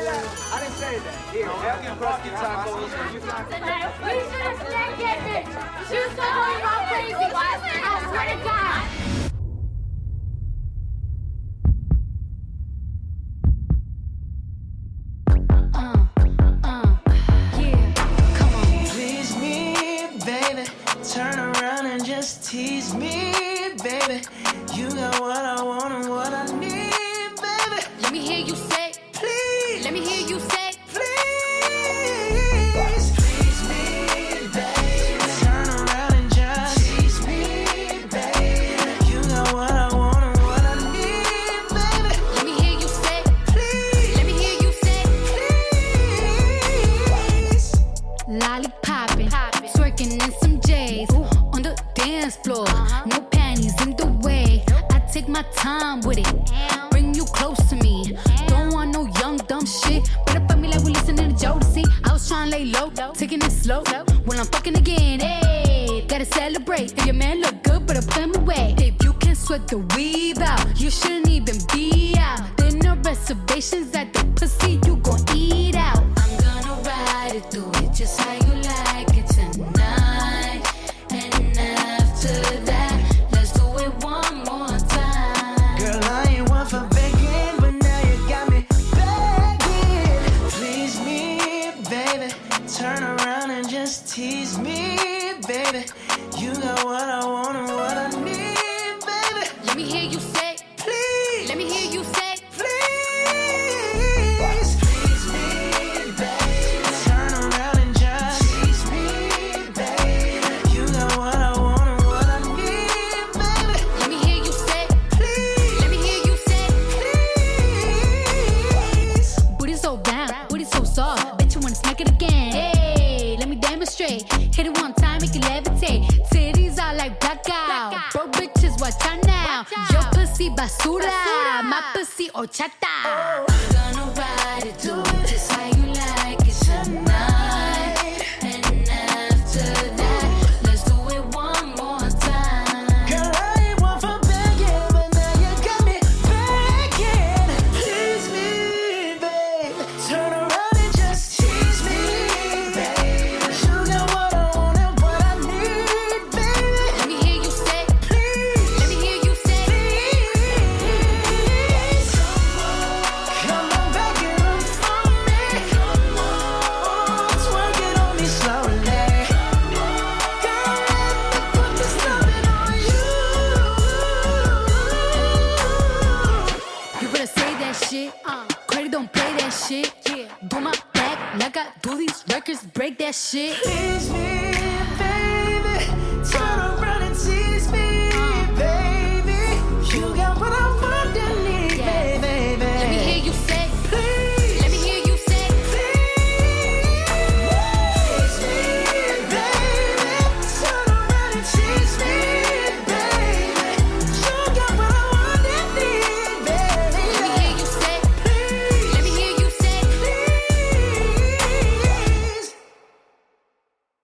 That. I didn't say that. Here, have your barbecue tacos. you should have stayed getting it. She was worried about crazy. I swear to God. Turn around and just tease me, baby. You got what I want my time with it. Bring you close to me. Don't want no young dumb shit. Better fuck me like we listening to Jodeci. I was trying to lay low, taking it slow. When I'm fucking again, hey, gotta celebrate. If your man look good, better put him away. If you can sweat the weave out, you shouldn't even be out. There no reservations at the Turn around and just tease me, baby. You got what I want watch out now. Your pussy basura, my pussy horchata. I'm shit. Uh, Cardi don't play that shit. Yeah. Do my back like I do these records, break that shit. Please me,